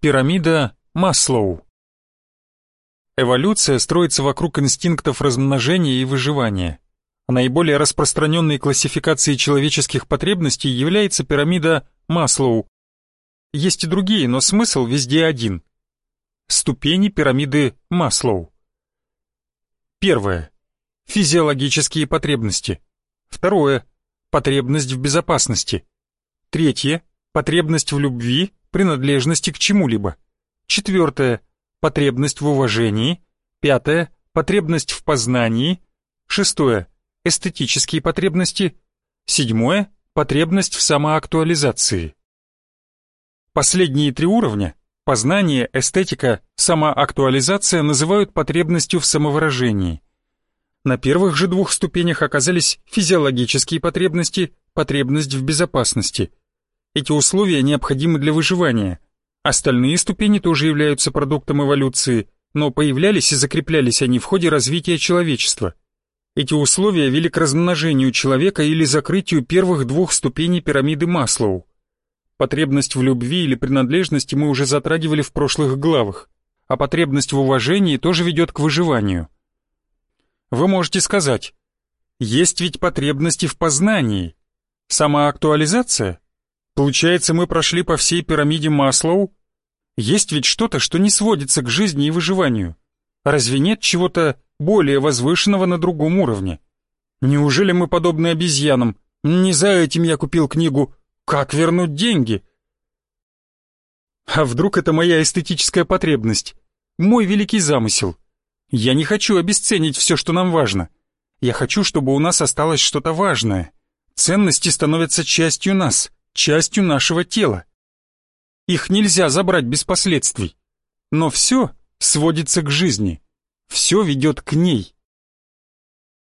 Пирамида Маслоу. Эволюция строится вокруг инстинктов размножения и выживания. Наиболее распространенной классификацией человеческих потребностей является пирамида Маслоу. Есть и другие, но смысл везде один. Ступени пирамиды Маслоу. Первое. Физиологические потребности. Второе. Потребность в безопасности. Третье. Потребность в любви, принадлежности к чему-либо. Четвертое. Потребность в уважении. Пятое. Потребность в познании. Шестое. Эстетические потребности. Седьмое. Потребность в самоактуализации. Последние три уровня – познание, эстетика, самоактуализация – называют потребностью в самовыражении. На первых же двух ступенях оказались физиологические потребности, потребность в безопасности. Эти условия необходимы для выживания. Остальные ступени тоже являются продуктом эволюции, но появлялись и закреплялись они в ходе развития человечества. Эти условия вели к размножению человека или закрытию первых двух ступеней пирамиды Маслоу. Потребность в любви или принадлежности мы уже затрагивали в прошлых главах, а потребность в уважении тоже ведет к выживанию. Вы можете сказать, есть ведь потребности в познании. Самоактуализация? Получается, мы прошли по всей пирамиде Маслоу? Есть ведь что-то, что не сводится к жизни и выживанию. Разве нет чего-то более возвышенного на другом уровне? Неужели мы подобны обезьянам? Не за этим я купил книгу «Как вернуть деньги?» А вдруг это моя эстетическая потребность? Мой великий замысел? Я не хочу обесценить все, что нам важно. Я хочу, чтобы у нас осталось что-то важное. Ценности становятся частью нас частью нашего тела. Их нельзя забрать без последствий. Но все сводится к жизни. Все ведет к ней.